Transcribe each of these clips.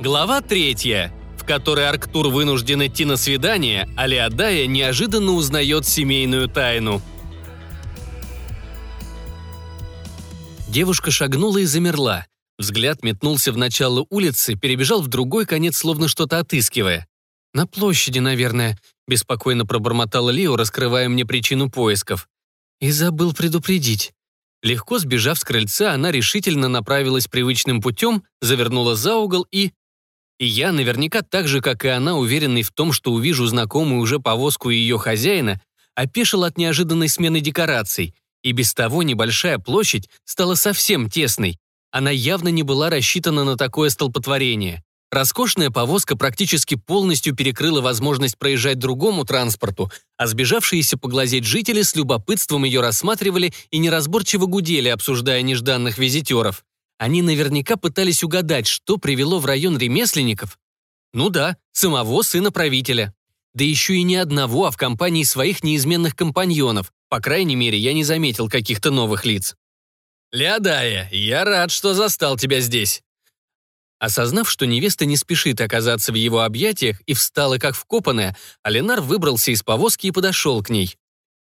Глава третья, в которой Арктур вынужден идти на свидание, а Леодая неожиданно узнает семейную тайну. Девушка шагнула и замерла. Взгляд метнулся в начало улицы, перебежал в другой конец, словно что-то отыскивая. «На площади, наверное», — беспокойно пробормотала Лио, раскрывая мне причину поисков. «И забыл предупредить». Легко сбежав с крыльца, она решительно направилась привычным путем, завернула за угол и... И я, наверняка так же, как и она, уверенный в том, что увижу знакомую уже повозку ее хозяина, опешил от неожиданной смены декораций, и без того небольшая площадь стала совсем тесной. Она явно не была рассчитана на такое столпотворение. Роскошная повозка практически полностью перекрыла возможность проезжать другому транспорту, а сбежавшиеся поглазеть жители с любопытством ее рассматривали и неразборчиво гудели, обсуждая нежданных визитеров. Они наверняка пытались угадать, что привело в район ремесленников. Ну да, самого сына правителя. Да еще и не одного, а в компании своих неизменных компаньонов. По крайней мере, я не заметил каких-то новых лиц. «Леодая, я рад, что застал тебя здесь», Осознав, что невеста не спешит оказаться в его объятиях и встала как вкопанная, Аленар выбрался из повозки и подошел к ней.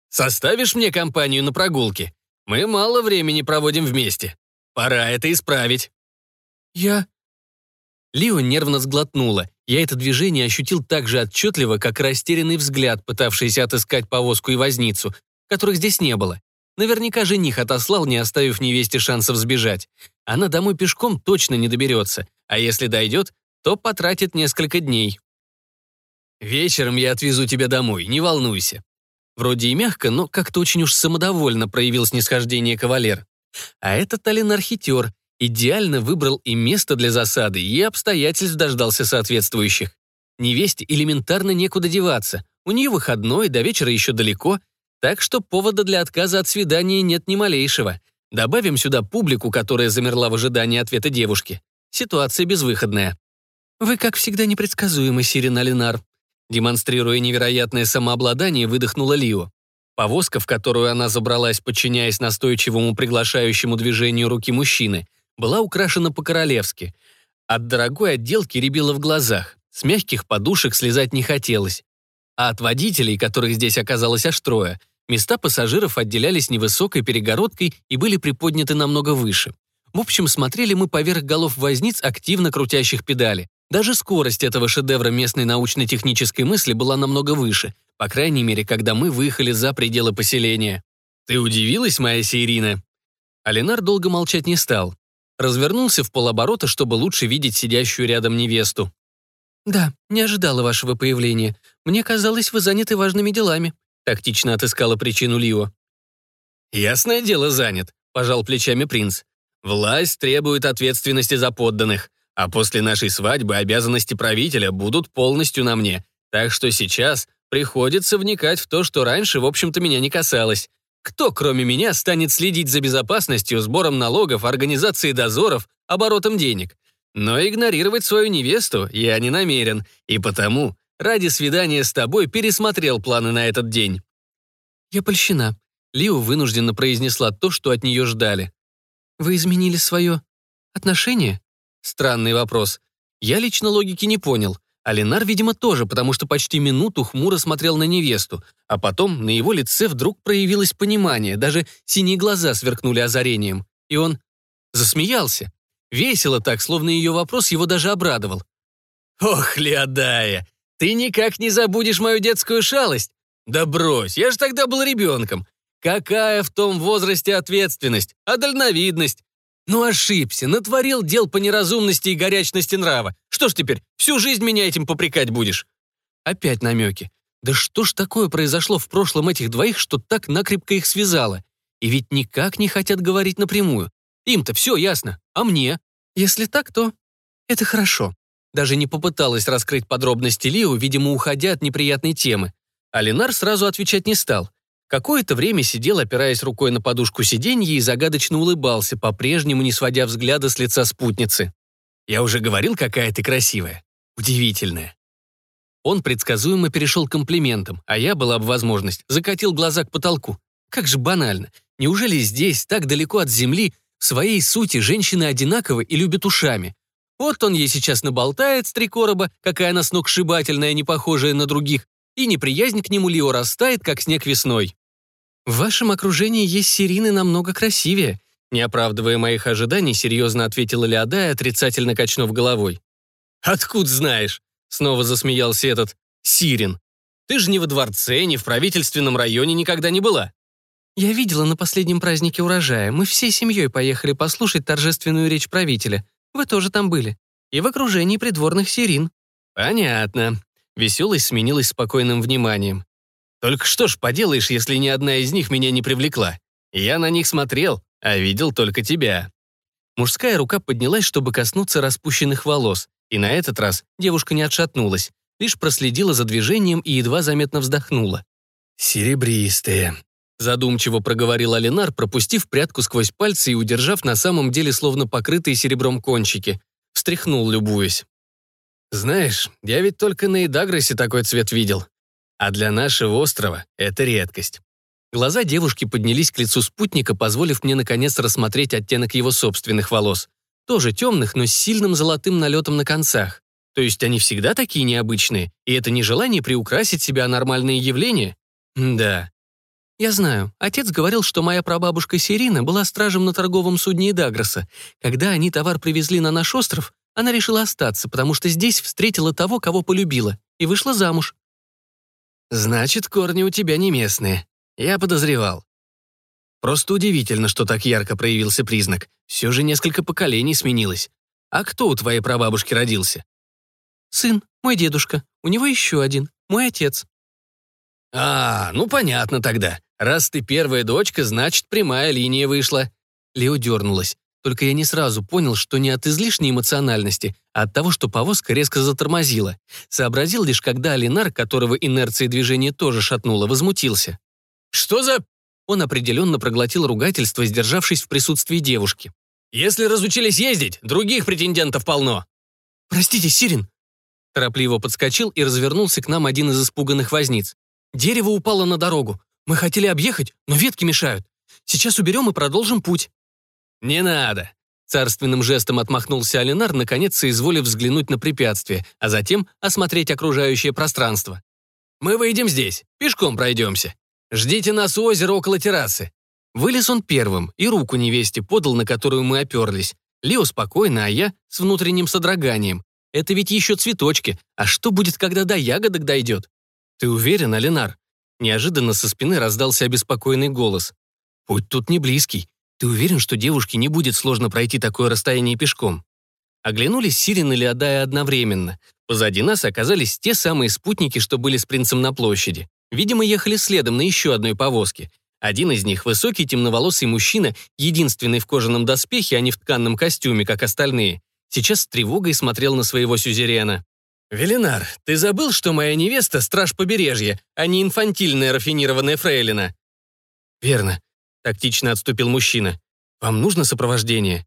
«Составишь мне компанию на прогулке? Мы мало времени проводим вместе. Пора это исправить». «Я...» Лио нервно сглотнула. Я это движение ощутил так же отчетливо, как растерянный взгляд, пытавшийся отыскать повозку и возницу, которых здесь не было. Наверняка жених отослал, не оставив невесте шансов сбежать. Она домой пешком точно не доберется, а если дойдет, то потратит несколько дней. «Вечером я отвезу тебя домой, не волнуйся». Вроде и мягко, но как-то очень уж самодовольно проявил снисхождение кавалер. А этот Алин хитер, идеально выбрал и место для засады, и обстоятельств дождался соответствующих. Невесте элементарно некуда деваться. У нее выходной, до вечера еще далеко, так что повода для отказа от свидания нет ни малейшего. Добавим сюда публику, которая замерла в ожидании ответа девушки. Ситуация безвыходная. «Вы, как всегда, непредсказуемы, Сирен Алинар», демонстрируя невероятное самообладание, выдохнула Лио. Повозка, в которую она забралась, подчиняясь настойчивому приглашающему движению руки мужчины, была украшена по-королевски. От дорогой отделки рябило в глазах, с мягких подушек слезать не хотелось. А от водителей, которых здесь оказалось аж трое, Места пассажиров отделялись невысокой перегородкой и были приподняты намного выше. В общем, смотрели мы поверх голов возниц, активно крутящих педали. Даже скорость этого шедевра местной научно-технической мысли была намного выше, по крайней мере, когда мы выехали за пределы поселения. «Ты удивилась, моя Сейрина?» Алинар долго молчать не стал. Развернулся в полоборота, чтобы лучше видеть сидящую рядом невесту. «Да, не ожидала вашего появления. Мне казалось, вы заняты важными делами», Тактично отыскала причину Лио. «Ясное дело, занят», — пожал плечами принц. «Власть требует ответственности за подданных, а после нашей свадьбы обязанности правителя будут полностью на мне, так что сейчас приходится вникать в то, что раньше, в общем-то, меня не касалось. Кто, кроме меня, станет следить за безопасностью, сбором налогов, организацией дозоров, оборотом денег? Но игнорировать свою невесту я не намерен, и потому Ради свидания с тобой пересмотрел планы на этот день». «Я польщена». Лио вынужденно произнесла то, что от нее ждали. «Вы изменили свое отношение?» Странный вопрос. Я лично логики не понял. А Ленар, видимо, тоже, потому что почти минуту хмуро смотрел на невесту, а потом на его лице вдруг проявилось понимание, даже синие глаза сверкнули озарением. И он засмеялся. Весело так, словно ее вопрос его даже обрадовал. «Ох, Леодая, ты никак не забудешь мою детскую шалость? Да брось, я же тогда был ребенком. Какая в том возрасте ответственность, а дальновидность? Ну ошибся, натворил дел по неразумности и горячности нрава. Что ж теперь, всю жизнь меня этим попрекать будешь? Опять намеки. Да что ж такое произошло в прошлом этих двоих, что так накрепко их связало? И ведь никак не хотят говорить напрямую. Им-то все ясно, а мне? Если так, то это хорошо. Даже не попыталась раскрыть подробности Лио, видимо, уходя от неприятной темы. А Ленар сразу отвечать не стал. Какое-то время сидел, опираясь рукой на подушку сиденья и загадочно улыбался, по-прежнему не сводя взгляда с лица спутницы. «Я уже говорил, какая ты красивая. Удивительная». Он предсказуемо перешел к комплиментам, а я, была бы возможность, закатил глаза к потолку. Как же банально. Неужели здесь, так далеко от земли, в своей сути женщины одинаковы и любят ушами? Вот он ей сейчас наболтает с три короба, какая она сногсшибательная, не похожая на других, и неприязнь к нему Лио растает, как снег весной. В вашем окружении есть сирины намного красивее, не оправдывая моих ожиданий, серьезно ответила Леодая, отрицательно качнув головой. «Откуда знаешь?» — снова засмеялся этот Сирин. «Ты же ни во дворце, ни в правительственном районе никогда не была». «Я видела на последнем празднике урожая. Мы всей семьей поехали послушать торжественную речь правителя. Вы тоже там были. И в окружении придворных сирин». «Понятно». Веселость сменилась спокойным вниманием. «Только что ж поделаешь, если ни одна из них меня не привлекла? Я на них смотрел, а видел только тебя». Мужская рука поднялась, чтобы коснуться распущенных волос, и на этот раз девушка не отшатнулась, лишь проследила за движением и едва заметно вздохнула. «Серебристые», — задумчиво проговорил Алинар, пропустив прядку сквозь пальцы и удержав на самом деле словно покрытые серебром кончики. Встряхнул, любуясь. «Знаешь, я ведь только на Эдагросе такой цвет видел. А для нашего острова это редкость. Глаза девушки поднялись к лицу спутника, позволив мне наконец рассмотреть оттенок его собственных волос. Тоже темных, но с сильным золотым налетом на концах. То есть они всегда такие необычные, и это не желание приукрасить себя, нормальные явления? Да. Я знаю, отец говорил, что моя прабабушка Сирина была стражем на торговом судне Дагроса. Когда они товар привезли на наш остров, она решила остаться, потому что здесь встретила того, кого полюбила, и вышла замуж. Значит, корни у тебя не местные. Я подозревал. Просто удивительно, что так ярко проявился признак. Все же несколько поколений сменилось. А кто у твоей прабабушки родился? Сын, мой дедушка. У него еще один, мой отец. А, ну понятно тогда. Раз ты первая дочка, значит, прямая линия вышла. Лео дернулась. Только я не сразу понял, что не от излишней эмоциональности, а от того, что повозка резко затормозила. Сообразил лишь, когда Алинар, которого инерция движения тоже шатнула, возмутился. «Что за...» Он определенно проглотил ругательство, сдержавшись в присутствии девушки. «Если разучились ездить, других претендентов полно». «Простите, Сирин». Торопливо подскочил и развернулся к нам один из испуганных возниц. «Дерево упало на дорогу. Мы хотели объехать, но ветки мешают. Сейчас уберем и продолжим путь». «Не надо», Царственным жестом отмахнулся Алинар, наконец соизволив взглянуть на препятствие, а затем осмотреть окружающее пространство. «Мы выйдем здесь, пешком пройдемся. Ждите нас у озера около террасы». Вылез он первым и руку невесте подал, на которую мы оперлись. Лео спокойно, а я с внутренним содроганием. Это ведь еще цветочки. А что будет, когда до ягодок дойдет? Ты уверен, Алинар? Неожиданно со спины раздался обеспокоенный голос. Путь тут не близкий. Ты уверен, что девушке не будет сложно пройти такое расстояние пешком? Оглянулись Сирин и Леодая одновременно. Позади нас оказались те самые спутники, что были с принцем на площади. Видимо, ехали следом на еще одной повозке. Один из них — высокий темноволосый мужчина, единственный в кожаном доспехе, а не в тканном костюме, как остальные. Сейчас с тревогой смотрел на своего сюзерена. «Велинар, ты забыл, что моя невеста — страж побережья, а не инфантильная рафинированная фрейлина?» «Верно», — тактично отступил мужчина. «Вам нужно сопровождение?»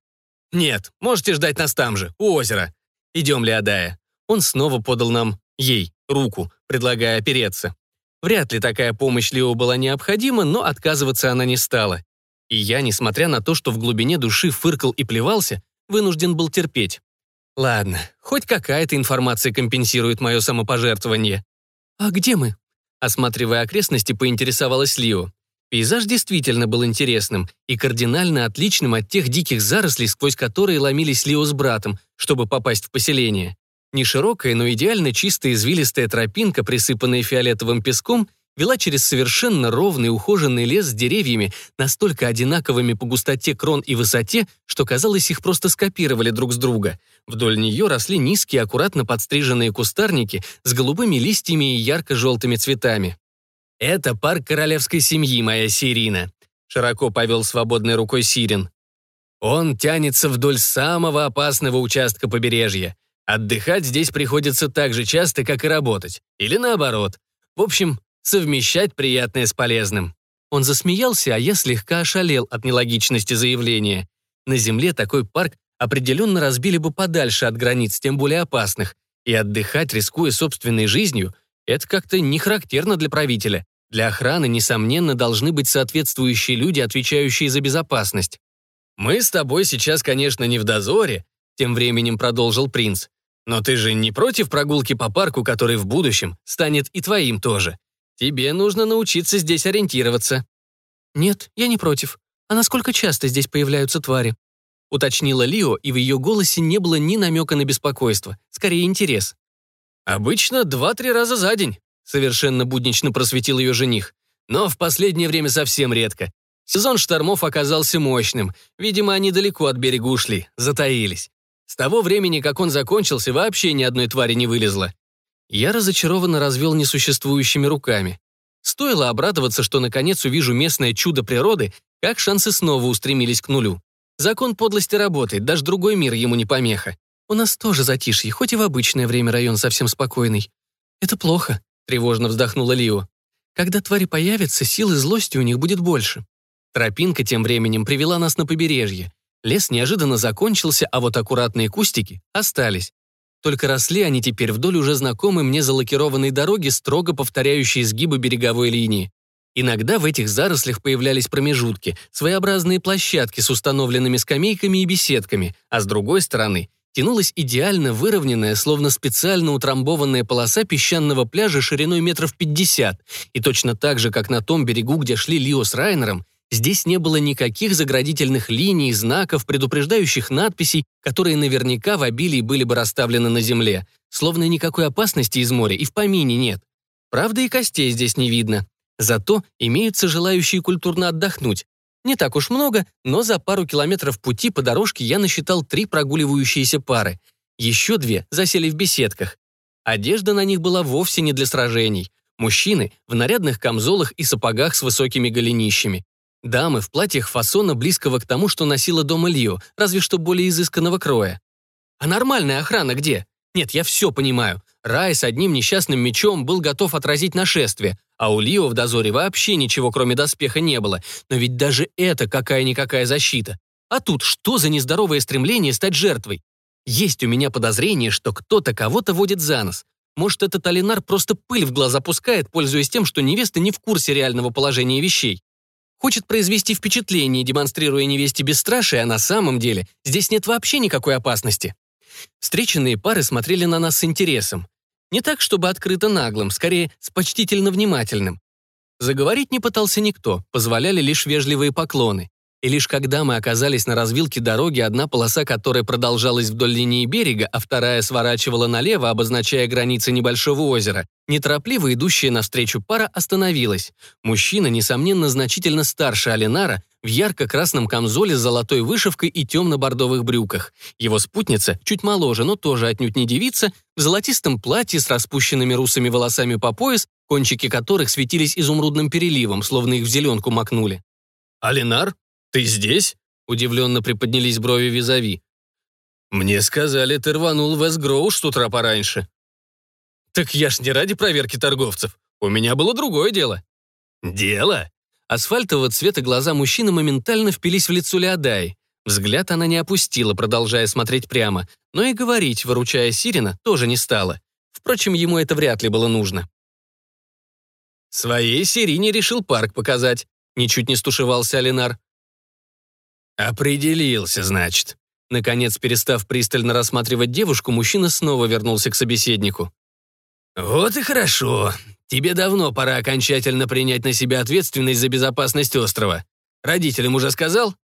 «Нет, можете ждать нас там же, у озера. Идем, Леодая». Он снова подал нам, ей, руку, предлагая опереться. Вряд ли такая помощь Лео была необходима, но отказываться она не стала. И я, несмотря на то, что в глубине души фыркал и плевался, вынужден был терпеть. Ладно, хоть какая-то информация компенсирует мое самопожертвование. «А где мы?» Осматривая окрестности, поинтересовалась Лио. Пейзаж действительно был интересным и кардинально отличным от тех диких зарослей, сквозь которые ломились Лио с братом, чтобы попасть в поселение. Неширокая, но идеально чистая извилистая тропинка, присыпанная фиолетовым песком, вела через совершенно ровный ухоженный лес с деревьями, настолько одинаковыми по густоте крон и высоте, что казалось, их просто скопировали друг с друга. Вдоль нее росли низкие, аккуратно подстриженные кустарники с голубыми листьями и ярко-желтыми цветами. «Это парк королевской семьи, моя Сирина», — широко повел свободной рукой Сирин. «Он тянется вдоль самого опасного участка побережья. Отдыхать здесь приходится так же часто, как и работать. Или наоборот. В общем, совмещать приятное с полезным. Он засмеялся, а я слегка ошалел от нелогичности заявления. На Земле такой парк определенно разбили бы подальше от границ, тем более опасных. И отдыхать, рискуя собственной жизнью, это как-то не характерно для правителя. Для охраны, несомненно, должны быть соответствующие люди, отвечающие за безопасность. Мы с тобой сейчас, конечно, не в дозоре, тем временем продолжил принц. «Но ты же не против прогулки по парку, который в будущем станет и твоим тоже? Тебе нужно научиться здесь ориентироваться». «Нет, я не против. А насколько часто здесь появляются твари?» Уточнила Лио, и в ее голосе не было ни намека на беспокойство, скорее интерес. «Обычно два-три раза за день», — совершенно буднично просветил ее жених. «Но в последнее время совсем редко. Сезон штормов оказался мощным. Видимо, они далеко от берега ушли, затаились. С того времени, как он закончился, вообще ни одной твари не вылезло. Я разочарованно развел несуществующими руками. Стоило обрадоваться, что наконец увижу местное чудо природы, как шансы снова устремились к нулю. Закон подлости работает, даже другой мир ему не помеха. У нас тоже затишье, хоть и в обычное время район совсем спокойный. Это плохо, тревожно вздохнула Лио. Когда твари появятся, силы злости у них будет больше. Тропинка тем временем привела нас на побережье. Лес неожиданно закончился, а вот аккуратные кустики остались. Только росли они теперь вдоль уже знакомой мне залакированной дороги, строго повторяющей изгибы береговой линии. Иногда в этих зарослях появлялись промежутки, своеобразные площадки с установленными скамейками и беседками, а с другой стороны тянулась идеально выровненная, словно специально утрамбованная полоса песчаного пляжа шириной метров 50, и точно так же, как на том берегу, где шли Лио с Райнером, Здесь не было никаких заградительных линий, знаков, предупреждающих надписей, которые наверняка в обилии были бы расставлены на земле. Словно никакой опасности из моря и в помине нет. Правда, и костей здесь не видно. Зато имеются желающие культурно отдохнуть. Не так уж много, но за пару километров пути по дорожке я насчитал три прогуливающиеся пары. Еще две засели в беседках. Одежда на них была вовсе не для сражений. Мужчины в нарядных камзолах и сапогах с высокими голенищами. Дамы в платьях фасона близкого к тому, что носила дома Лио, разве что более изысканного кроя. А нормальная охрана где? Нет, я все понимаю. Рай с одним несчастным мечом был готов отразить нашествие, а у Лио в дозоре вообще ничего, кроме доспеха, не было. Но ведь даже это какая-никакая защита. А тут что за нездоровое стремление стать жертвой? Есть у меня подозрение, что кто-то кого-то водит за нос. Может, этот Алинар просто пыль в глаза пускает, пользуясь тем, что невеста не в курсе реального положения вещей. Хочет произвести впечатление, демонстрируя невесте бесстрашие, а на самом деле здесь нет вообще никакой опасности. Встреченные пары смотрели на нас с интересом. Не так, чтобы открыто наглым, скорее, с почтительно внимательным. Заговорить не пытался никто, позволяли лишь вежливые поклоны. И лишь когда мы оказались на развилке дороги, одна полоса которая продолжалась вдоль линии берега, а вторая сворачивала налево, обозначая границы небольшого озера, неторопливо идущая навстречу пара остановилась. Мужчина, несомненно, значительно старше Алинара, в ярко-красном камзоле с золотой вышивкой и темно-бордовых брюках. Его спутница, чуть моложе, но тоже отнюдь не девица, в золотистом платье с распущенными русыми волосами по пояс, кончики которых светились изумрудным переливом, словно их в зеленку макнули. «Алинар?» «Ты здесь?» — удивленно приподнялись брови визави. «Мне сказали, ты рванул в Эсгроуш с утра пораньше». «Так я ж не ради проверки торговцев. У меня было другое дело». «Дело?» Асфальтового цвета глаза мужчины моментально впились в лицо Леодаи. Взгляд она не опустила, продолжая смотреть прямо, но и говорить, выручая Сирина, тоже не стала. Впрочем, ему это вряд ли было нужно. «Своей Сирине решил парк показать», — ничуть не стушевался Алинар. «Определился, значит». Наконец, перестав пристально рассматривать девушку, мужчина снова вернулся к собеседнику. «Вот и хорошо. Тебе давно пора окончательно принять на себя ответственность за безопасность острова. Родителям уже сказал?»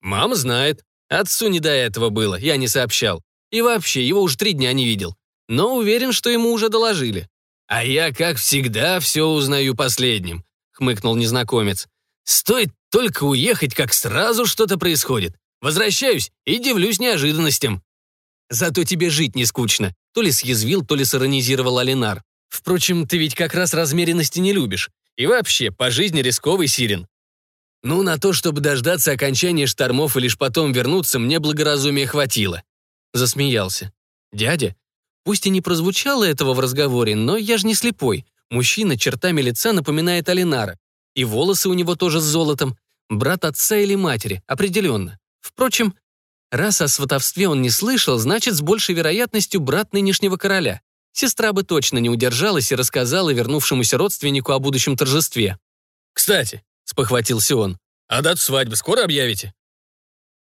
«Мама знает. Отцу не до этого было, я не сообщал. И вообще, его уже три дня не видел. Но уверен, что ему уже доложили. А я, как всегда, все узнаю последним», — хмыкнул незнакомец. «Стоит только уехать, как сразу что-то происходит. Возвращаюсь и дивлюсь неожиданностям. Зато тебе жить не скучно. То ли съязвил, то ли сиронизировал Алинар. Впрочем, ты ведь как раз размеренности не любишь. И вообще, по жизни рисковый сирен. Ну, на то, чтобы дождаться окончания штормов и лишь потом вернуться, мне благоразумия хватило. Засмеялся. Дядя? Пусть и не прозвучало этого в разговоре, но я же не слепой. Мужчина чертами лица напоминает Алинара. И волосы у него тоже с золотом. Брат отца или матери, определенно. Впрочем, раз о сватовстве он не слышал, значит, с большей вероятностью брат нынешнего короля. Сестра бы точно не удержалась и рассказала вернувшемуся родственнику о будущем торжестве. «Кстати», — спохватился он, — «а дату свадьбы скоро объявите?»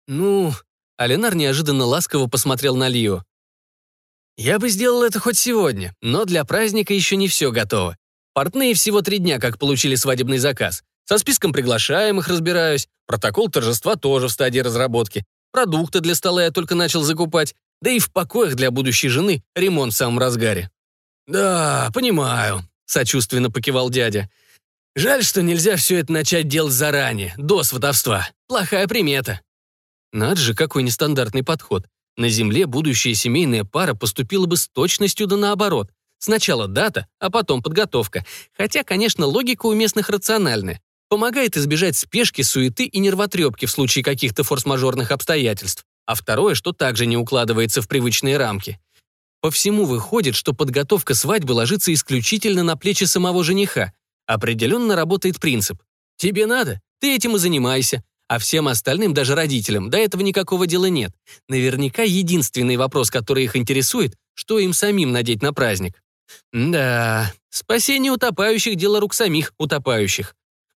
«Ну, Аленар неожиданно ласково посмотрел на Лио. «Я бы сделал это хоть сегодня, но для праздника еще не все готово. Портные всего три дня, как получили свадебный заказ. Со списком приглашаемых разбираюсь, протокол торжества тоже в стадии разработки. Продукты для стола я только начал закупать, да и в покоях для будущей жены ремонт в самом разгаре». «Да, понимаю», — сочувственно покивал дядя. «Жаль, что нельзя все это начать делать заранее, до сватовства. Плохая примета». Над же, какой нестандартный подход. На Земле будущая семейная пара поступила бы с точностью да наоборот. Сначала дата, а потом подготовка. Хотя, конечно, логика у местных рациональная. Помогает избежать спешки, суеты и нервотрепки в случае каких-то форс-мажорных обстоятельств. А второе, что также не укладывается в привычные рамки. По всему выходит, что подготовка свадьбы ложится исключительно на плечи самого жениха. Определенно работает принцип. Тебе надо, ты этим и занимайся. А всем остальным, даже родителям, до этого никакого дела нет. Наверняка единственный вопрос, который их интересует, что им самим надеть на праздник. Да, спасение утопающих – дело рук самих утопающих.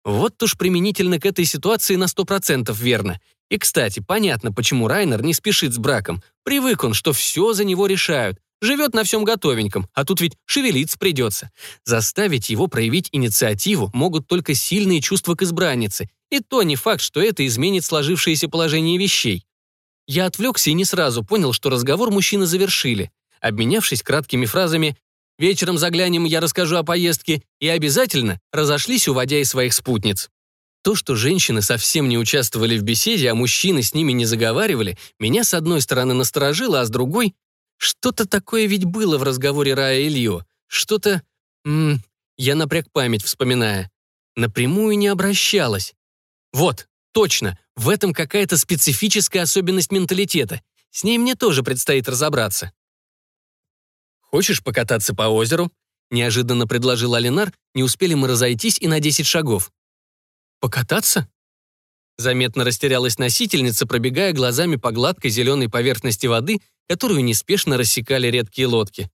Вот уж применительно к этой ситуации на сто процентов верно. И, кстати, понятно, почему Райнер не спешит с браком. Привык он, что все за него решают. Живет на всем готовеньком, а тут ведь шевелиться придется. Заставить его проявить инициативу могут только сильные чувства к избраннице, и то не факт, что это изменит сложившееся положение вещей. Я отвлекся и не сразу понял, что разговор мужчины завершили. Обменявшись краткими фразами Вечером заглянем, я расскажу о поездке, и обязательно разошлись, уводя из своих спутниц. То, что женщины совсем не участвовали в беседе, а мужчины с ними не заговаривали, меня с одной стороны насторожило, а с другой... Что-то такое ведь было в разговоре Рая и Лио. Что-то... Я напряг память, вспоминая. Напрямую не обращалась. Вот, точно, в этом какая-то специфическая особенность менталитета. С ней мне тоже предстоит разобраться. «Хочешь покататься по озеру?» — неожиданно предложил Алинар, не успели мы разойтись и на 10 шагов. «Покататься?» Заметно растерялась носительница, пробегая глазами по гладкой зеленой поверхности воды, которую неспешно рассекали редкие лодки.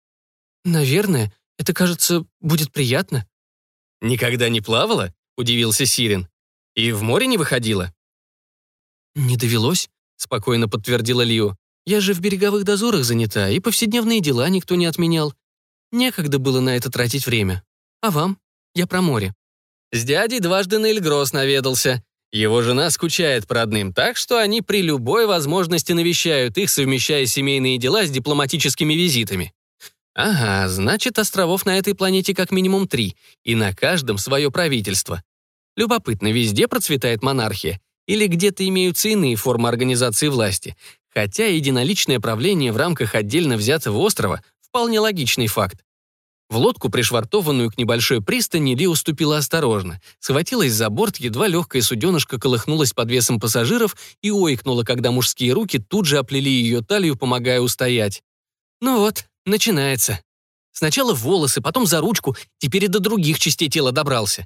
«Наверное, это, кажется, будет приятно». «Никогда не плавала?» — удивился Сирин. «И в море не выходила?» «Не довелось», — спокойно подтвердила Лио. Я же в береговых дозорах занята, и повседневные дела никто не отменял. Некогда было на это тратить время. А вам? Я про море». С дядей дважды на Эльгрос наведался. Его жена скучает по родным, так что они при любой возможности навещают их, совмещая семейные дела с дипломатическими визитами. Ага, значит, островов на этой планете как минимум три, и на каждом свое правительство. Любопытно, везде процветает монархия? Или где-то имеются иные формы организации власти? Хотя единоличное правление в рамках отдельно взятого острова – вполне логичный факт. В лодку, пришвартованную к небольшой пристани, Ли уступила осторожно, схватилась за борт, едва легкая суденышка колыхнулась под весом пассажиров и ойкнула, когда мужские руки тут же оплели ее талию, помогая устоять. Ну вот, начинается. Сначала волосы, потом за ручку, теперь и до других частей тела добрался.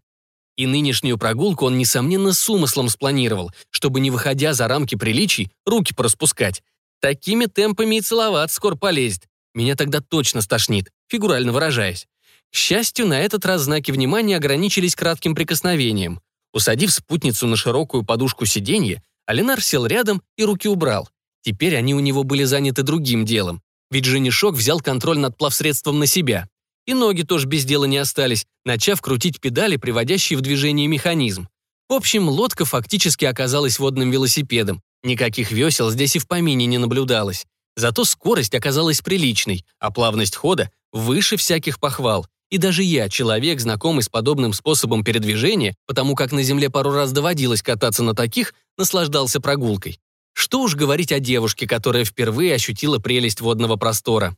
И нынешнюю прогулку он, несомненно, с умыслом спланировал, чтобы, не выходя за рамки приличий, руки пораспускать. Такими темпами и целовать скоро полезет. Меня тогда точно стошнит, фигурально выражаясь. К счастью, на этот раз знаки внимания ограничились кратким прикосновением. Усадив спутницу на широкую подушку сиденья, Алинар сел рядом и руки убрал. Теперь они у него были заняты другим делом, ведь женишок взял контроль над плавсредством на себя. И ноги тоже без дела не остались, начав крутить педали, приводящие в движение механизм. В общем, лодка фактически оказалась водным велосипедом. Никаких весел здесь и в помине не наблюдалось. Зато скорость оказалась приличной, а плавность хода выше всяких похвал. И даже я, человек, знакомый с подобным способом передвижения, потому как на Земле пару раз доводилось кататься на таких, наслаждался прогулкой. Что уж говорить о девушке, которая впервые ощутила прелесть водного простора.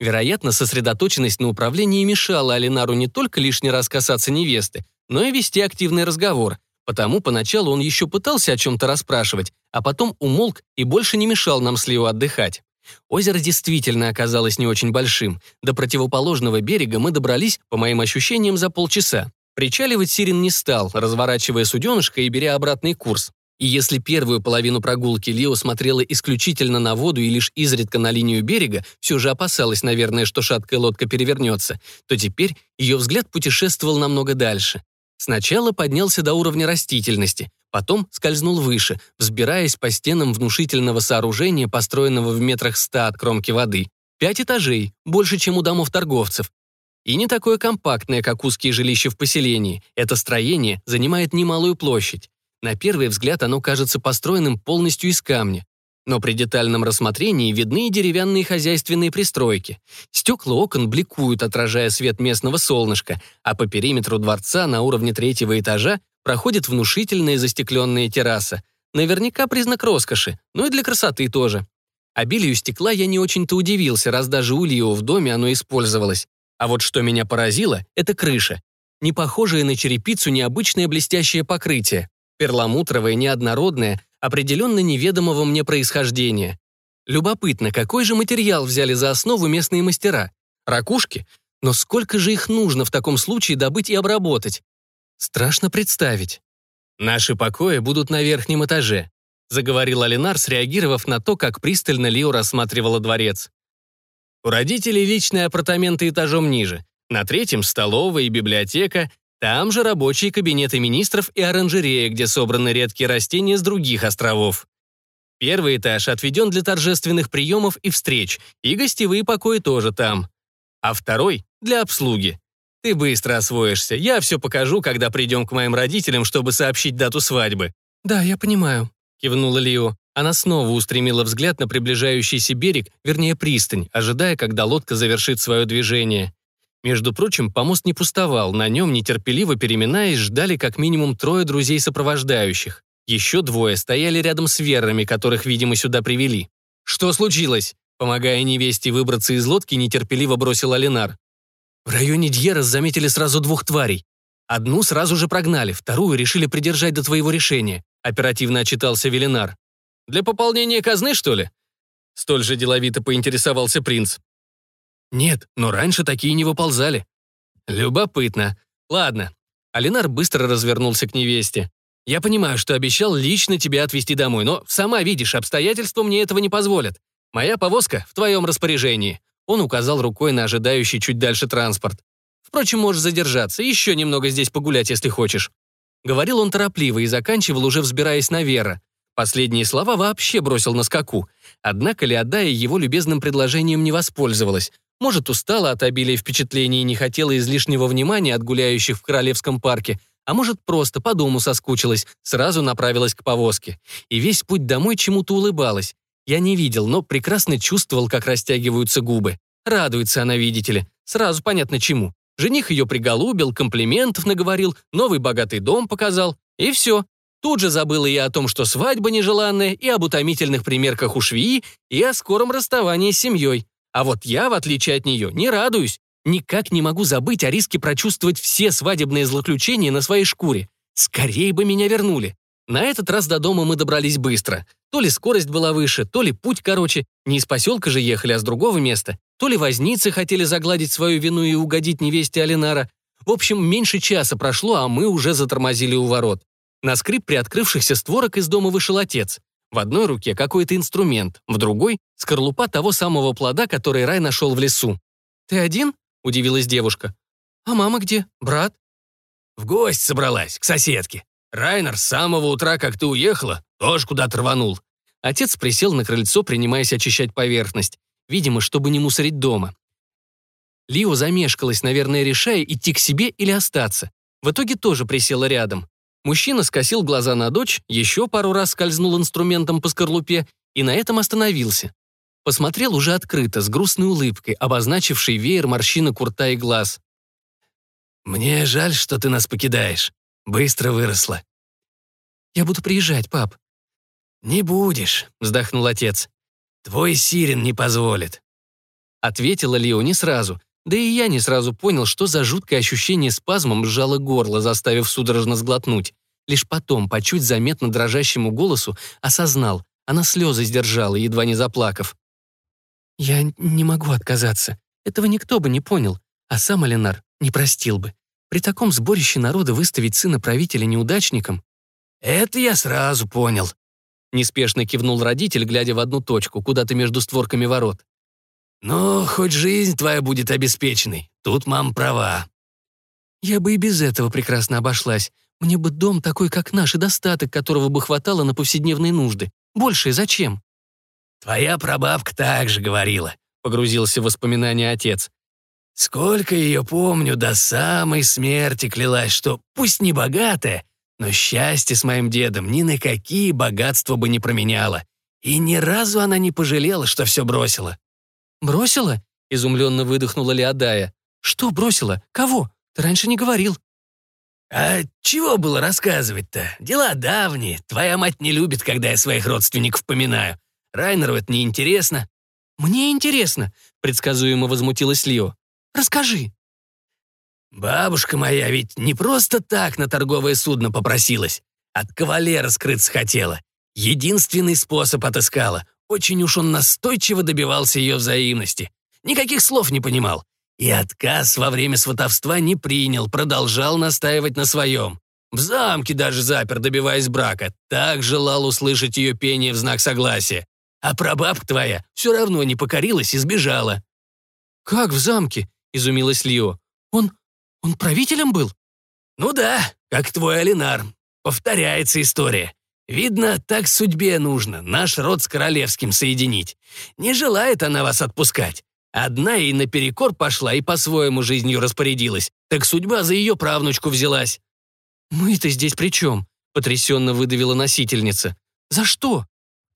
Вероятно, сосредоточенность на управлении мешала Алинару не только лишний раз касаться невесты, но и вести активный разговор, потому поначалу он еще пытался о чем-то расспрашивать, а потом умолк и больше не мешал нам с Лео отдыхать. Озеро действительно оказалось не очень большим. До противоположного берега мы добрались, по моим ощущениям, за полчаса. Причаливать Сирин не стал, разворачивая суденышко и беря обратный курс. И если первую половину прогулки Лио смотрела исключительно на воду и лишь изредка на линию берега, все же опасалась, наверное, что шаткая лодка перевернется, то теперь ее взгляд путешествовал намного дальше. Сначала поднялся до уровня растительности, Потом скользнул выше, взбираясь по стенам внушительного сооружения, построенного в метрах ста от кромки воды. Пять этажей, больше, чем у домов торговцев. И не такое компактное, как узкие жилища в поселении. Это строение занимает немалую площадь. На первый взгляд оно кажется построенным полностью из камня. Но при детальном рассмотрении видны деревянные хозяйственные пристройки. Стекла окон бликуют, отражая свет местного солнышка, а по периметру дворца на уровне третьего этажа проходит внушительная застекленная терраса. Наверняка признак роскоши, но и для красоты тоже. Обилию стекла я не очень-то удивился, раз даже у Лио в доме оно использовалось. А вот что меня поразило, это крыша. Не похожее на черепицу необычное блестящее покрытие. Перламутровое, неоднородное, определенно неведомого мне происхождения. Любопытно, какой же материал взяли за основу местные мастера? Ракушки? Но сколько же их нужно в таком случае добыть и обработать? Страшно представить. «Наши покои будут на верхнем этаже», заговорил Алинар, среагировав на то, как пристально Лио рассматривала дворец. У родителей личные апартаменты этажом ниже. На третьем — столовая и библиотека. Там же рабочие кабинеты министров и оранжерея, где собраны редкие растения с других островов. Первый этаж отведен для торжественных приемов и встреч, и гостевые покои тоже там. А второй — для обслуги. Ты быстро освоишься. Я все покажу, когда придем к моим родителям, чтобы сообщить дату свадьбы». «Да, я понимаю», — кивнула Лио. Она снова устремила взгляд на приближающийся берег, вернее пристань, ожидая, когда лодка завершит свое движение. Между прочим, помост не пустовал, на нем, нетерпеливо переминаясь, ждали как минимум трое друзей-сопровождающих. Еще двое стояли рядом с верами, которых, видимо, сюда привели. «Что случилось?» Помогая невесте выбраться из лодки, нетерпеливо бросил Алинар. В районе Дьерас заметили сразу двух тварей. Одну сразу же прогнали, вторую решили придержать до твоего решения, оперативно отчитался Велинар. Для пополнения казны, что ли?» Столь же деловито поинтересовался принц. «Нет, но раньше такие не выползали». «Любопытно. Ладно». Алинар быстро развернулся к невесте. «Я понимаю, что обещал лично тебя отвезти домой, но сама видишь, обстоятельства мне этого не позволят. Моя повозка в твоем распоряжении». Он указал рукой на ожидающий чуть дальше транспорт. «Впрочем, можешь задержаться, еще немного здесь погулять, если хочешь». Говорил он торопливо и заканчивал, уже взбираясь на Вера. Последние слова вообще бросил на скаку. Однако Леодая его любезным предложением не воспользовалась. Может, устала от обилия впечатлений и не хотела излишнего внимания от гуляющих в Королевском парке, а может, просто по дому соскучилась, сразу направилась к повозке. И весь путь домой чему-то улыбалась. Я не видел, но прекрасно чувствовал, как растягиваются губы. Радуется она, видите ли. Сразу понятно чему. Жених ее приголубил, комплиментов наговорил, новый богатый дом показал. И все. Тут же забыла я о том, что свадьба нежеланная, и об утомительных примерках у швеи, и о скором расставании с семьей. А вот я, в отличие от нее, не радуюсь. Никак не могу забыть о риске прочувствовать все свадебные злоключения на своей шкуре. Скорее бы меня вернули. На этот раз до дома мы добрались быстро. То ли скорость была выше, то ли путь короче. Не из поселка же ехали, а с другого места. То ли возницы хотели загладить свою вину и угодить невесте Алинара. В общем, меньше часа прошло, а мы уже затормозили у ворот. На скрип приоткрывшихся створок из дома вышел отец. В одной руке какой-то инструмент, в другой — скорлупа того самого плода, который Рай нашел в лесу. «Ты один?» — удивилась девушка. «А мама где? Брат?» «В гость собралась, к соседке. Райнер с самого утра, как ты уехала, тоже куда-то рванул». Отец присел на крыльцо, принимаясь очищать поверхность. Видимо, чтобы не мусорить дома. Лио замешкалась, наверное, решая, идти к себе или остаться. В итоге тоже присела рядом. Мужчина скосил глаза на дочь, еще пару раз скользнул инструментом по скорлупе и на этом остановился. Посмотрел уже открыто, с грустной улыбкой, обозначившей веер морщинок у рта и глаз. «Мне жаль, что ты нас покидаешь. Быстро выросла». «Я буду приезжать, пап». «Не будешь», — вздохнул отец. «Твой Сирен не позволит». Ответила Лео не сразу, да и я не сразу понял, что за жуткое ощущение спазмом сжало горло, заставив судорожно сглотнуть. Лишь потом, по чуть заметно дрожащему голосу, осознал, она слезы сдержала, едва не заплакав. «Я не могу отказаться. Этого никто бы не понял, а сам Аленар не простил бы. При таком сборище народа выставить сына правителя неудачником...» «Это я сразу понял», — неспешно кивнул родитель, глядя в одну точку, куда-то между створками ворот. Но хоть жизнь твоя будет обеспеченной. Тут мам права». «Я бы и без этого прекрасно обошлась. Мне бы дом такой, как наш, и достаток, которого бы хватало на повседневные нужды. Больше зачем?» «Твоя прабабка так же говорила», — погрузился в воспоминания отец. «Сколько ее помню, до самой смерти клялась, что пусть не богатая, но счастье с моим дедом ни на какие богатства бы не променяла. И ни разу она не пожалела, что все бросила». «Бросила?» — изумленно выдохнула Леодая. «Что бросила? Кого? Ты раньше не говорил». «А чего было рассказывать-то? Дела давние. Твоя мать не любит, когда я своих родственников поминаю. Райнеру это неинтересно». «Мне интересно», — предсказуемо возмутилась Лио. «Расскажи». «Бабушка моя ведь не просто так на торговое судно попросилась. От кавалера скрыться хотела. Единственный способ отыскала. Очень уж он настойчиво добивался ее взаимности. Никаких слов не понимал. И отказ во время сватовства не принял, продолжал настаивать на своем. В замке даже запер, добиваясь брака. Так желал услышать ее пение в знак согласия. А прабабка твоя все равно не покорилась и сбежала». «Как в замке?» — изумилась Лио. «Он... он правителем был?» «Ну да, как твой Алинар. Повторяется история. Видно, так судьбе нужно, наш род с королевским соединить. Не желает она вас отпускать. Одна ей наперекор пошла и по-своему жизнью распорядилась. Так судьба за ее правнучку взялась». «Мы-то здесь при чем?» — потрясенно выдавила носительница. «За что?»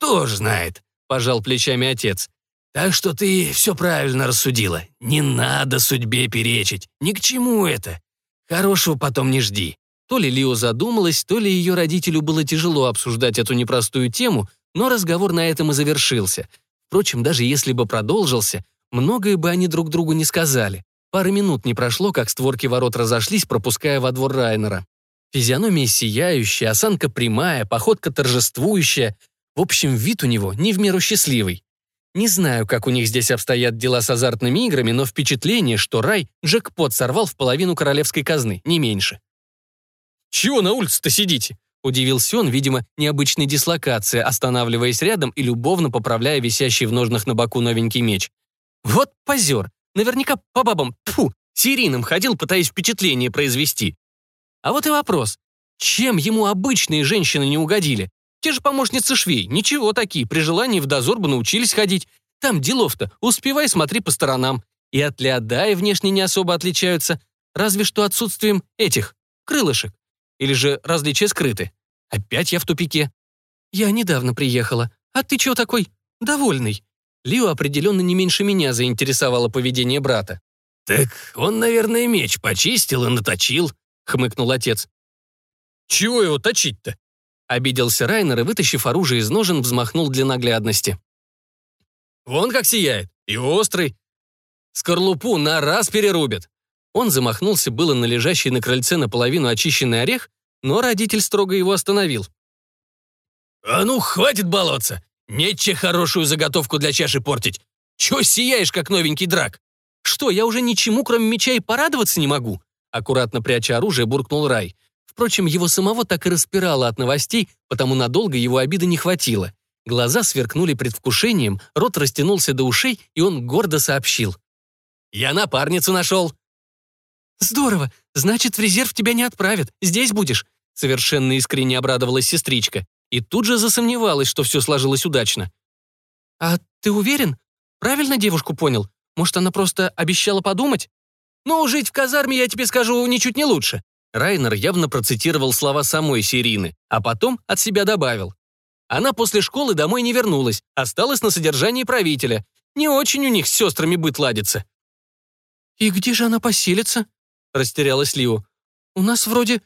«Тоже знает», — пожал плечами отец. «Так что ты все правильно рассудила. Не надо судьбе перечить. Ни к чему это. Хорошего потом не жди». То ли Лио задумалась, то ли ее родителю было тяжело обсуждать эту непростую тему, но разговор на этом и завершился. Впрочем, даже если бы продолжился, Многое бы они друг другу не сказали. Пары минут не прошло, как створки ворот разошлись, пропуская во двор Райнера. Физиономия сияющая, осанка прямая, походка торжествующая. В общем, вид у него не в меру счастливый. Не знаю, как у них здесь обстоят дела с азартными играми, но впечатление, что рай джекпот сорвал в половину королевской казны, не меньше. «Чего на улице-то сидите?» Удивился он, видимо, необычной дислокации, останавливаясь рядом и любовно поправляя висящий в ножнах на боку новенький меч. Вот позер. Наверняка по бабам, тьфу, серийным ходил, пытаясь впечатление произвести. А вот и вопрос. Чем ему обычные женщины не угодили? Те же помощницы швей, ничего такие, при желании в дозор бы научились ходить. Там делов-то, успевай, смотри по сторонам. И от Леодаи внешне не особо отличаются, разве что отсутствием этих, крылышек. Или же различия скрыты. Опять я в тупике. Я недавно приехала. А ты чего такой довольный? Лио определенно не меньше меня заинтересовало поведение брата. «Так он, наверное, меч почистил и наточил», — хмыкнул отец. «Чего его точить-то?» Обиделся Райнер и, вытащив оружие из ножен, взмахнул для наглядности. «Вон как сияет, и острый. Скорлупу на раз перерубит». Он замахнулся было на лежащий на крыльце наполовину очищенный орех, но родитель строго его остановил. «А ну, хватит баловаться! Нече хорошую заготовку для чаши портить. Чё сияешь, как новенький драк? Что, я уже ничему, кроме меча, и порадоваться не могу? Аккуратно пряча оружие, буркнул Рай. Впрочем, его самого так и распирало от новостей, потому надолго его обиды не хватило. Глаза сверкнули предвкушением, рот растянулся до ушей, и он гордо сообщил. «Я напарницу нашел!» «Здорово! Значит, в резерв тебя не отправят. Здесь будешь!» Совершенно искренне обрадовалась сестричка и тут же засомневалась, что все сложилось удачно. «А ты уверен? Правильно девушку понял? Может, она просто обещала подумать?» «Ну, жить в казарме, я тебе скажу, ничуть не лучше». Райнер явно процитировал слова самой Сирины, а потом от себя добавил. Она после школы домой не вернулась, осталась на содержании правителя. Не очень у них с сестрами быт ладится. «И где же она поселится?» — растерялась Лио. «У нас вроде...»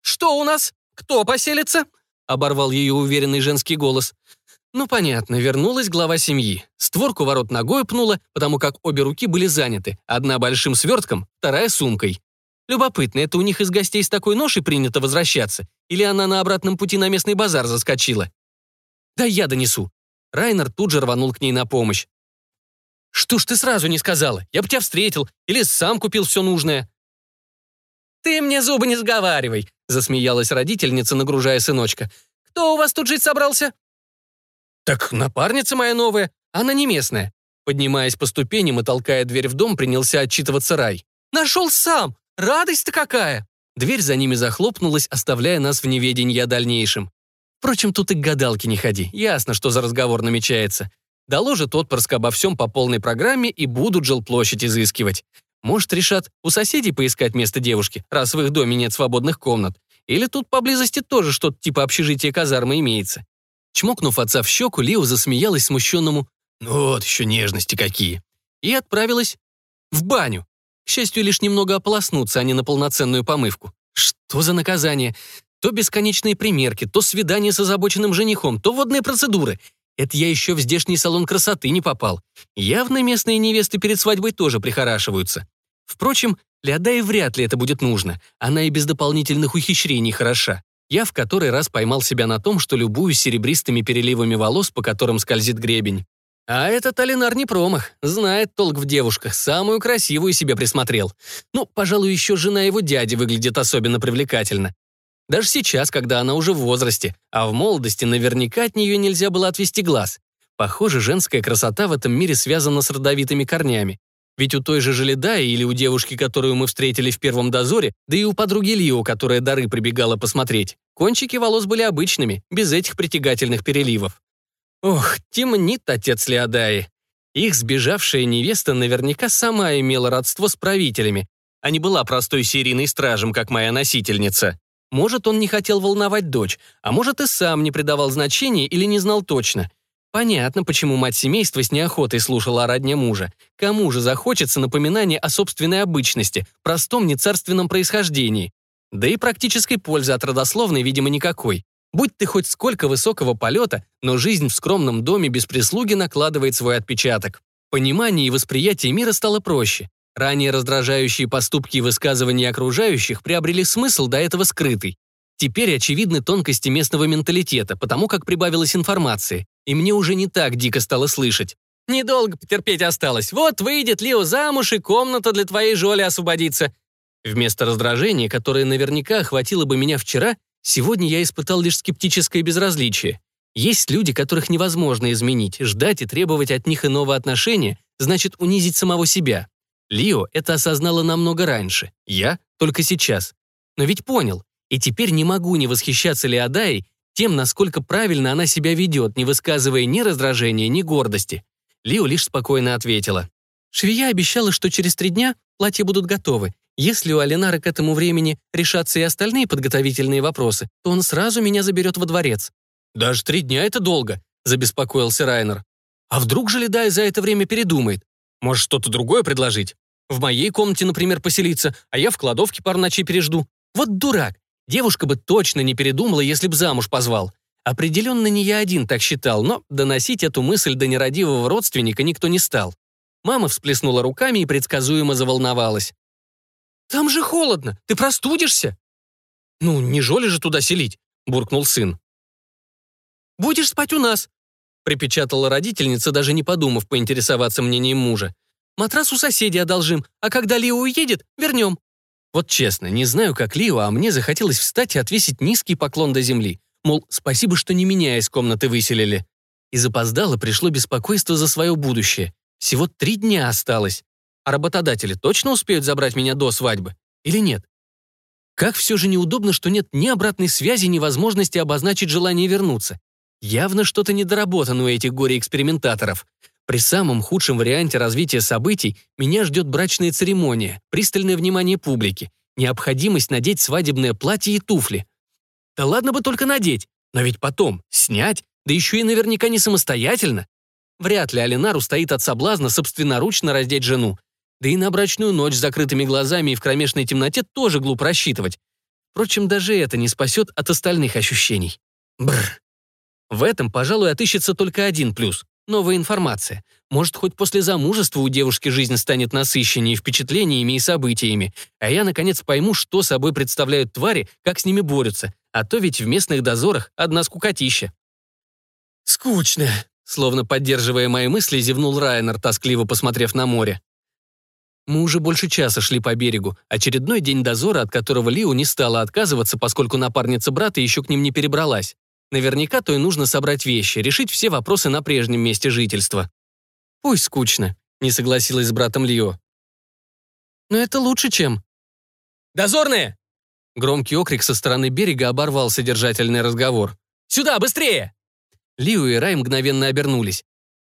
«Что у нас?» «Кто поселится?» — оборвал ее уверенный женский голос. Ну, понятно, вернулась глава семьи. Створку ворот ногой пнула, потому как обе руки были заняты. Одна большим свертком, вторая сумкой. Любопытно, это у них из гостей с такой ношей принято возвращаться? Или она на обратном пути на местный базар заскочила? Да я донесу. Райнер тут же рванул к ней на помощь. «Что ж ты сразу не сказала? Я бы тебя встретил. Или сам купил все нужное». «Ты мне зубы не сговаривай», — засмеялась родительница, нагружая сыночка. «Кто у вас тут жить собрался?» «Так напарница моя новая, она не местная». Поднимаясь по ступеням и толкая дверь в дом, принялся отчитываться Рай. «Нашел сам! Радость-то какая!» Дверь за ними захлопнулась, оставляя нас в неведении о дальнейшем. Впрочем, тут и к гадалке не ходи. Ясно, что за разговор намечается. Доложит отпрыск обо всем по полной программе и будут жилплощадь изыскивать. Может, решат у соседей поискать место девушки, раз в их доме нет свободных комнат. Или тут поблизости тоже что-то типа общежития казармы имеется. Чмокнув отца в щеку, Лио засмеялась смущенному «Ну вот еще нежности какие!» и отправилась в баню. К счастью, лишь немного ополоснуться, а не на полноценную помывку. Что за наказание? То бесконечные примерки, то свидание с озабоченным женихом, то водные процедуры. Это я еще в здешний салон красоты не попал. Явно местные невесты перед свадьбой тоже прихорашиваются. Впрочем, Леодае вряд ли это будет нужно. Она и без дополнительных ухищрений хороша. Я в который раз поймал себя на том, что любуюсь серебристыми переливами волос, по которым скользит гребень. А этот Алинар не промах, знает толк в девушках, самую красивую себе присмотрел. Ну, пожалуй, еще жена его дяди выглядит особенно привлекательно. Даже сейчас, когда она уже в возрасте, а в молодости наверняка от нее нельзя было отвести глаз. Похоже, женская красота в этом мире связана с родовитыми корнями. Ведь у той же Желедаи или у девушки, которую мы встретили в первом дозоре, да и у подруги Лио, которая дары прибегала посмотреть, кончики волос были обычными, без этих притягательных переливов. Ох, темнит отец Леодаи. Их сбежавшая невеста наверняка сама имела родство с правителями, а не была простой серийной стражем, как моя носительница. Может, он не хотел волновать дочь, а может, и сам не придавал значения или не знал точно. Понятно, почему мать семейства с неохотой слушала о родне мужа. Кому же захочется напоминания о собственной обычности, простом нецарственном происхождении? Да и практической пользы от родословной, видимо, никакой. Будь ты хоть сколько высокого полета, но жизнь в скромном доме без прислуги накладывает свой отпечаток. Понимание и восприятие мира стало проще. Ранее раздражающие поступки и высказывания окружающих приобрели смысл до этого скрытый. Теперь очевидны тонкости местного менталитета, потому как прибавилось информации, и мне уже не так дико стало слышать. «Недолго потерпеть осталось. Вот выйдет Лио замуж, и комната для твоей Жоли освободится». Вместо раздражения, которое наверняка охватило бы меня вчера, сегодня я испытал лишь скептическое безразличие. Есть люди, которых невозможно изменить, ждать и требовать от них иного отношения значит унизить самого себя. Лио это осознала намного раньше, я — только сейчас. Но ведь понял, и теперь не могу не восхищаться Леодаей тем, насколько правильно она себя ведет, не высказывая ни раздражения, ни гордости. Лио лишь спокойно ответила. Швея обещала, что через три дня платья будут готовы. Если у Алинара к этому времени решатся и остальные подготовительные вопросы, то он сразу меня заберет во дворец. «Даже три дня — это долго», — забеспокоился Райнер. «А вдруг же Ледая за это время передумает? Может, что-то другое предложить? В моей комнате, например, поселиться, а я в кладовке пару ночей пережду. Вот дурак. Девушка бы точно не передумала, если б замуж позвал. Определенно не я один так считал, но доносить эту мысль до нерадивого родственника никто не стал. Мама всплеснула руками и предсказуемо заволновалась. «Там же холодно, ты простудишься?» «Ну, не жоли же туда селить», — буркнул сын. «Будешь спать у нас», — припечатала родительница, даже не подумав поинтересоваться мнением мужа. «Матрас у соседей одолжим, а когда Лио уедет, вернем». Вот честно, не знаю, как Лио, а мне захотелось встать и отвесить низкий поклон до земли. Мол, спасибо, что не меня из комнаты выселили. И запоздало пришло беспокойство за свое будущее. Всего три дня осталось. А работодатели точно успеют забрать меня до свадьбы? Или нет? Как все же неудобно, что нет ни обратной связи, ни возможности обозначить желание вернуться. Явно что-то недоработано у этих горе-экспериментаторов. При самом худшем варианте развития событий меня ждет брачная церемония, пристальное внимание публики, необходимость надеть свадебное платье и туфли. Да ладно бы только надеть, но ведь потом снять, да еще и наверняка не самостоятельно. Вряд ли Алинар устоит от соблазна собственноручно раздеть жену. Да и на брачную ночь с закрытыми глазами и в кромешной темноте тоже глупо рассчитывать. Впрочем, даже это не спасет от остальных ощущений. Бррр. В этом, пожалуй, отыщется только один плюс новая информация. Может, хоть после замужества у девушки жизнь станет насыщеннее впечатлениями и событиями, а я, наконец, пойму, что собой представляют твари, как с ними борются, а то ведь в местных дозорах одна скукотища. «Скучно», — словно поддерживая мои мысли, зевнул Райнер, тоскливо посмотрев на море. Мы уже больше часа шли по берегу. Очередной день дозора, от которого Лиу не стала отказываться, поскольку напарница брата еще к ним не перебралась. Наверняка то и нужно собрать вещи, решить все вопросы на прежнем месте жительства. Пусть скучно, не согласилась с братом Лио. Но это лучше, чем... «Дозорные!» Громкий окрик со стороны берега оборвал содержательный разговор. «Сюда, быстрее!» Лиу и Рай мгновенно обернулись.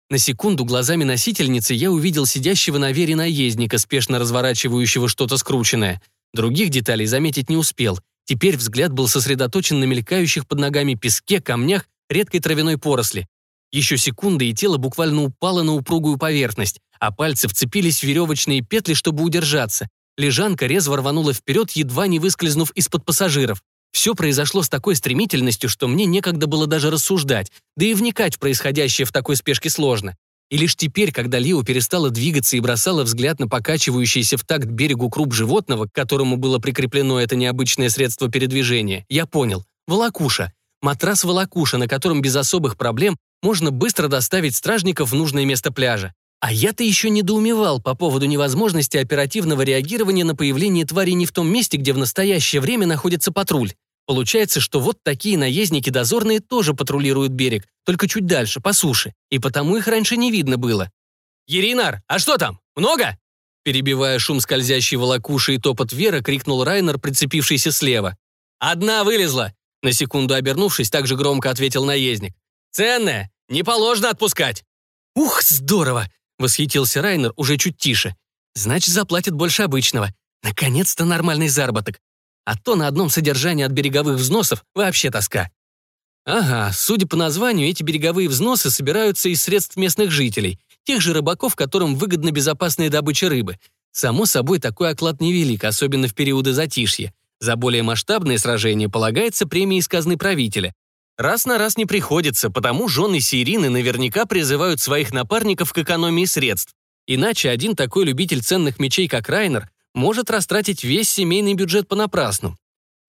На секунду глазами носительницы я увидел сидящего на вере наездника, спешно разворачивающего что-то скрученное. Других деталей заметить не успел. Теперь взгляд был сосредоточен на мелькающих под ногами песке, камнях, редкой травяной поросли. Еще секунды, и тело буквально упало на упругую поверхность, а пальцы вцепились в веревочные петли, чтобы удержаться. Лежанка резво рванула вперед, едва не выскользнув из-под пассажиров. Все произошло с такой стремительностью, что мне некогда было даже рассуждать, да и вникать в происходящее в такой спешке сложно. И лишь теперь, когда Лио перестала двигаться и бросала взгляд на покачивающийся в такт берегу круп животного, к которому было прикреплено это необычное средство передвижения, я понял. Волокуша. Матрас-волокуша, на котором без особых проблем можно быстро доставить стражников в нужное место пляжа. А я-то еще недоумевал по поводу невозможности оперативного реагирования на появление твари не в том месте, где в настоящее время находится патруль. Получается, что вот такие наездники-дозорные тоже патрулируют берег, только чуть дальше, по суше, и потому их раньше не видно было. «Еринар, а что там? Много?» Перебивая шум скользящей волокуши и топот Вера, крикнул Райнер, прицепившийся слева. «Одна вылезла!» На секунду обернувшись, также громко ответил наездник. «Ценная! Не положено отпускать!» «Ух, здорово!» — восхитился Райнер уже чуть тише. «Значит, заплатит больше обычного. Наконец-то нормальный заработок. А то на одном содержании от береговых взносов вообще тоска». Ага, судя по названию, эти береговые взносы собираются из средств местных жителей, тех же рыбаков, которым выгодна безопасная добыча рыбы. Само собой, такой оклад невелик, особенно в периоды затишья. За более масштабные сражения полагается премия из казны правителя. Раз на раз не приходится, потому жены Сирины наверняка призывают своих напарников к экономии средств. Иначе один такой любитель ценных мечей, как Райнер, может растратить весь семейный бюджет понапрасну.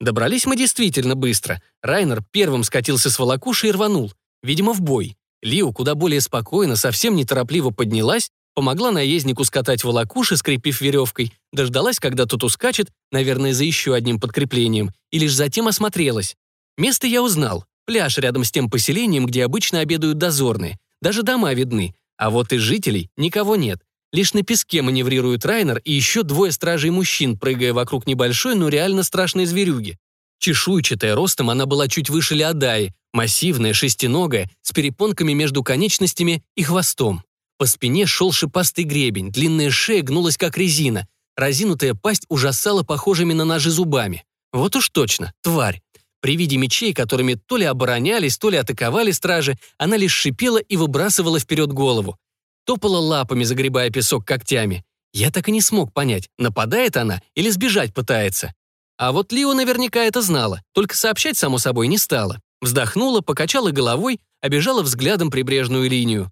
Добрались мы действительно быстро. Райнер первым скатился с волокуши и рванул. Видимо, в бой. Лиу куда более спокойно, совсем неторопливо поднялась, помогла наезднику скатать волокуши, скрепив веревкой, дождалась, когда тот ускачет, наверное, за еще одним подкреплением, и лишь затем осмотрелась. Место я узнал. Пляж рядом с тем поселением, где обычно обедают дозорные. Даже дома видны. А вот из жителей никого нет. Лишь на песке маневрирует Райнер и еще двое стражей мужчин, прыгая вокруг небольшой, но реально страшной зверюги. Чешуйчатая ростом она была чуть выше Леодаи, массивная, шестиногая, с перепонками между конечностями и хвостом. По спине шел шипастый гребень, длинная шея гнулась как резина, разинутая пасть ужасала похожими на ножи зубами. Вот уж точно, тварь. При виде мечей, которыми то ли оборонялись, то ли атаковали стражи, она лишь шипела и выбрасывала вперед голову. Топала лапами, загребая песок когтями. Я так и не смог понять, нападает она или сбежать пытается. А вот Лио наверняка это знала, только сообщать, само собой, не стала. Вздохнула, покачала головой, обежала взглядом прибрежную линию.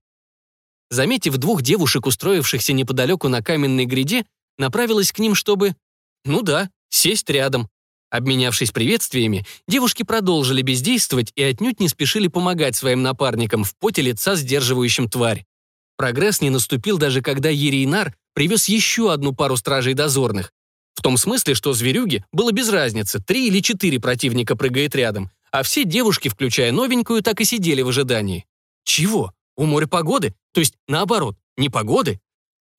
Заметив двух девушек, устроившихся неподалеку на каменной гряде, направилась к ним, чтобы... Ну да, сесть рядом. Обменявшись приветствиями, девушки продолжили бездействовать и отнюдь не спешили помогать своим напарникам в поте лица, сдерживающим тварь. Прогресс не наступил даже когда Ерейнар привез еще одну пару стражей дозорных. В том смысле, что зверюги было без разницы, три или четыре противника прыгает рядом, а все девушки, включая новенькую, так и сидели в ожидании. Чего? У моря погоды? То есть, наоборот, не погоды?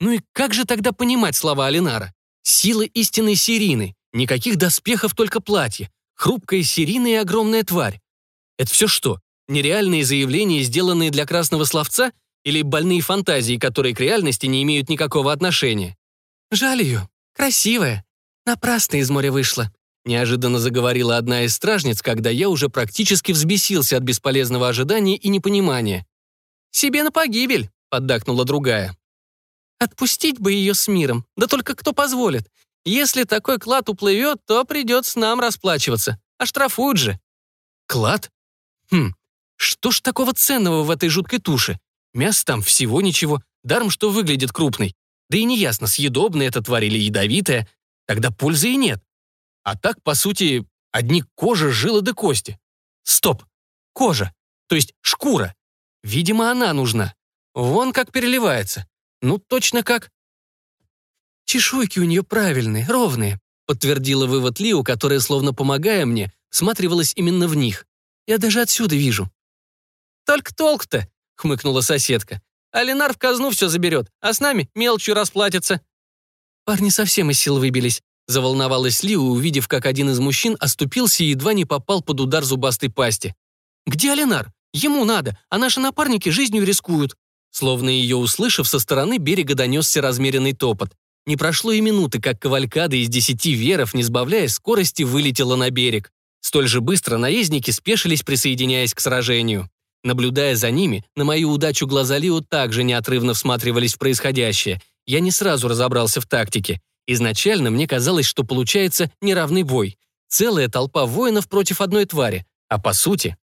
Ну и как же тогда понимать слова Алинара? Сила истинной Сирины, Никаких доспехов, только платье. Хрупкая Сирина и огромная тварь. Это все что? Нереальные заявления, сделанные для красного словца? Или больные фантазии, которые к реальности не имеют никакого отношения? Жаль ее. Красивая. Напрасно из моря вышла. Неожиданно заговорила одна из стражниц, когда я уже практически взбесился от бесполезного ожидания и непонимания. «Себе на погибель», — поддакнула другая. «Отпустить бы ее с миром, да только кто позволит? Если такой клад уплывет, то придется нам расплачиваться. Оштрафуют же. Клад? Хм, что ж такого ценного в этой жуткой туше? Мясо там всего ничего, даром что выглядит крупной. Да и неясно, съедобная эта тварь или ядовитая. Тогда пользы и нет. А так, по сути, одни кожа, жилы да кости. Стоп. Кожа. То есть шкура. Видимо, она нужна. Вон как переливается. Ну, точно как... «Чешуйки у нее правильные, ровные», подтвердила вывод Лиу, которая, словно помогая мне, всматривалась именно в них. «Я даже отсюда вижу». «Только толк-то», — хмыкнула соседка. «Алинар в казну все заберет, а с нами мелочью расплатится». Парни совсем из сил выбились. Заволновалась Лио, увидев, как один из мужчин оступился и едва не попал под удар зубастой пасти. «Где Аленар? Ему надо, а наши напарники жизнью рискуют». Словно ее услышав, со стороны берега донесся размеренный топот. Не прошло и минуты, как кавалькада из десяти веров, не сбавляя скорости, вылетела на берег. Столь же быстро наездники спешились, присоединяясь к сражению. Наблюдая за ними, на мою удачу глаза Лио также неотрывно всматривались в происходящее. Я не сразу разобрался в тактике. Изначально мне казалось, что получается неравный бой. Целая толпа воинов против одной твари. А по сути...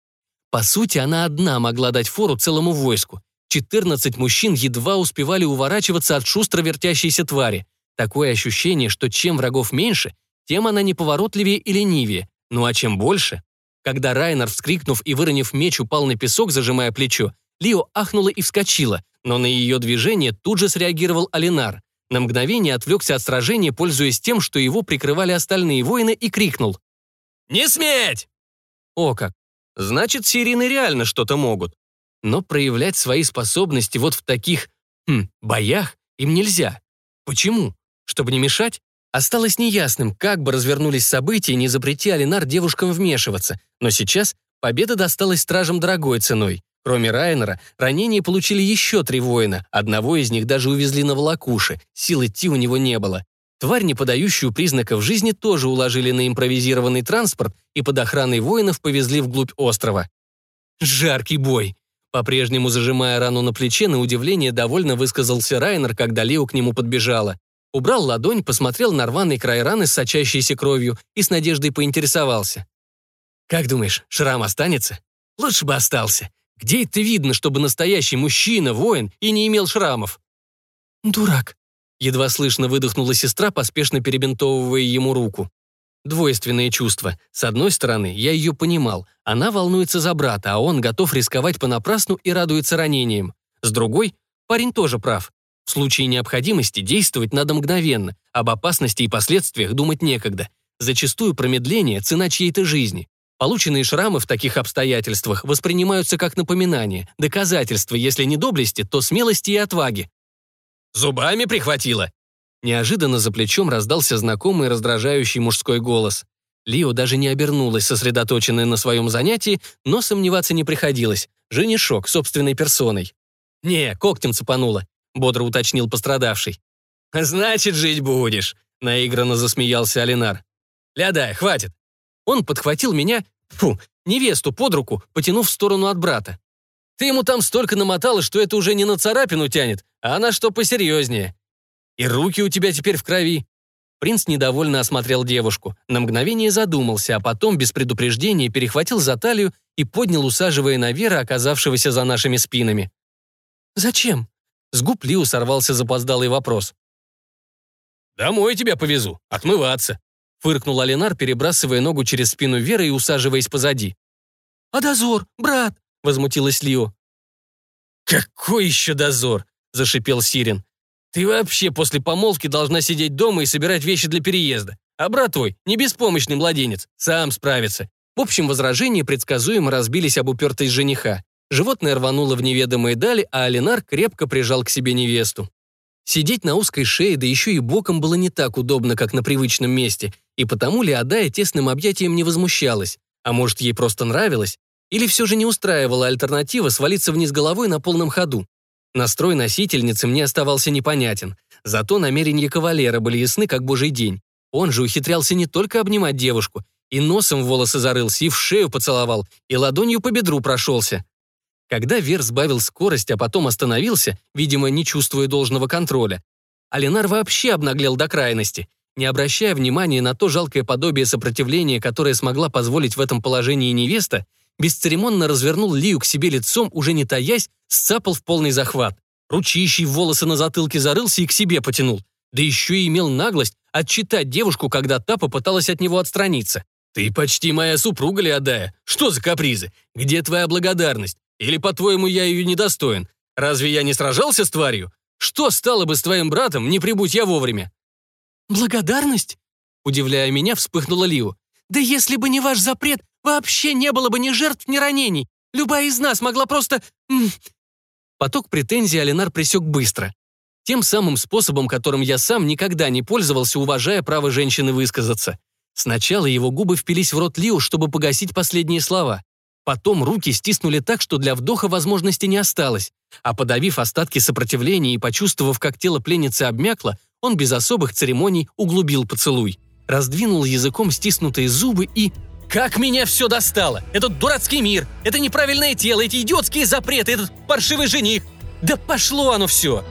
По сути, она одна могла дать фору целому войску. 14 мужчин едва успевали уворачиваться от шустро вертящейся твари. Такое ощущение, что чем врагов меньше, тем она неповоротливее и ленивее. Ну а чем больше... Когда Райнер, вскрикнув и выронив меч, упал на песок, зажимая плечо, Лио ахнула и вскочила, но на ее движение тут же среагировал Алинар. На мгновение отвлекся от сражения, пользуясь тем, что его прикрывали остальные воины, и крикнул. «Не сметь!» О как! Значит, сирины реально что-то могут. Но проявлять свои способности вот в таких, хм, боях им нельзя. Почему? Чтобы не мешать? Осталось неясным, как бы развернулись события, не запрети Алинар девушкам вмешиваться, но сейчас победа досталась стражам дорогой ценой. Кроме Райнера, ранения получили еще три воина, одного из них даже увезли на волокуши, сил идти у него не было. Тварь, не подающую признаков жизни, тоже уложили на импровизированный транспорт и под охраной воинов повезли вглубь острова. Жаркий бой. По-прежнему зажимая рану на плече, на удивление довольно высказался Райнер, когда Лео к нему подбежала. Убрал ладонь, посмотрел на рваный край раны с сочащейся кровью и с надеждой поинтересовался. «Как думаешь, шрам останется?» «Лучше бы остался. Где это видно, чтобы настоящий мужчина, воин, и не имел шрамов?» «Дурак», — едва слышно выдохнула сестра, поспешно перебинтовывая ему руку. Двойственные чувства. С одной стороны, я ее понимал. Она волнуется за брата, а он готов рисковать понапрасну и радуется ранениям. С другой, парень тоже прав. В случае необходимости действовать надо мгновенно, об опасности и последствиях думать некогда. Зачастую промедление – цена чьей-то жизни. Полученные шрамы в таких обстоятельствах воспринимаются как напоминание, доказательство, если не доблести, то смелости и отваги. «Зубами прихватило!» Неожиданно за плечом раздался знакомый раздражающий мужской голос. Лио даже не обернулась, сосредоточенная на своем занятии, но сомневаться не приходилось. Женишок собственной персоной. «Не, когтем цепанула. — бодро уточнил пострадавший. «Значит, жить будешь», — наигранно засмеялся Алинар. «Лядай, хватит». Он подхватил меня, фу, невесту под руку, потянув в сторону от брата. «Ты ему там столько намотала, что это уже не на царапину тянет, а на что посерьезнее. И руки у тебя теперь в крови». Принц недовольно осмотрел девушку, на мгновение задумался, а потом без предупреждения перехватил за талию и поднял, усаживая на Вера, оказавшегося за нашими спинами. «Зачем?» С губ Лиу сорвался запоздалый вопрос. «Домой тебя повезу, отмываться», — фыркнул Алинар, перебрасывая ногу через спину Веры и усаживаясь позади. «А дозор, брат?» — возмутилась Лио. «Какой еще дозор?» — зашипел Сирен. «Ты вообще после помолвки должна сидеть дома и собирать вещи для переезда. А брат твой не беспомощный младенец, сам справится». В общем, возражения предсказуемо разбились об упертость жениха. Животное рвануло в неведомые дали, а Алинар крепко прижал к себе невесту. Сидеть на узкой шее, да еще и боком было не так удобно, как на привычном месте, и потому Леодая тесным объятием не возмущалась. А может, ей просто нравилось? Или все же не устраивала альтернатива свалиться вниз головой на полном ходу? Настрой носительницы мне оставался непонятен. Зато намерения кавалера были ясны, как божий день. Он же ухитрялся не только обнимать девушку, и носом в волосы зарылся, и в шею поцеловал, и ладонью по бедру прошелся. Когда Вер сбавил скорость, а потом остановился, видимо, не чувствуя должного контроля, Алинар вообще обнаглел до крайности. Не обращая внимания на то жалкое подобие сопротивления, которое смогла позволить в этом положении невеста, бесцеремонно развернул Лию к себе лицом, уже не таясь, сцапал в полный захват. Ручищий в волосы на затылке зарылся и к себе потянул. Да еще и имел наглость отчитать девушку, когда та попыталась от него отстраниться. «Ты почти моя супруга, Леодая. Что за капризы? Где твоя благодарность? Или, по-твоему, я ее недостоин? Разве я не сражался с тварью? Что стало бы с твоим братом, не прибудь я вовремя?» «Благодарность?» Удивляя меня, вспыхнула Лио. «Да если бы не ваш запрет, вообще не было бы ни жертв, ни ранений. Любая из нас могла просто...» Поток претензий Алинар присек быстро. Тем самым способом, которым я сам никогда не пользовался, уважая право женщины высказаться. Сначала его губы впились в рот Лио, чтобы погасить последние слова. Потом руки стиснули так, что для вдоха возможности не осталось. А подавив остатки сопротивления и почувствовав, как тело пленницы обмякло, он без особых церемоний углубил поцелуй. Раздвинул языком стиснутые зубы и... «Как меня все достало! Этот дурацкий мир! Это неправильное тело, эти идиотские запреты, этот паршивый жених! Да пошло оно все!»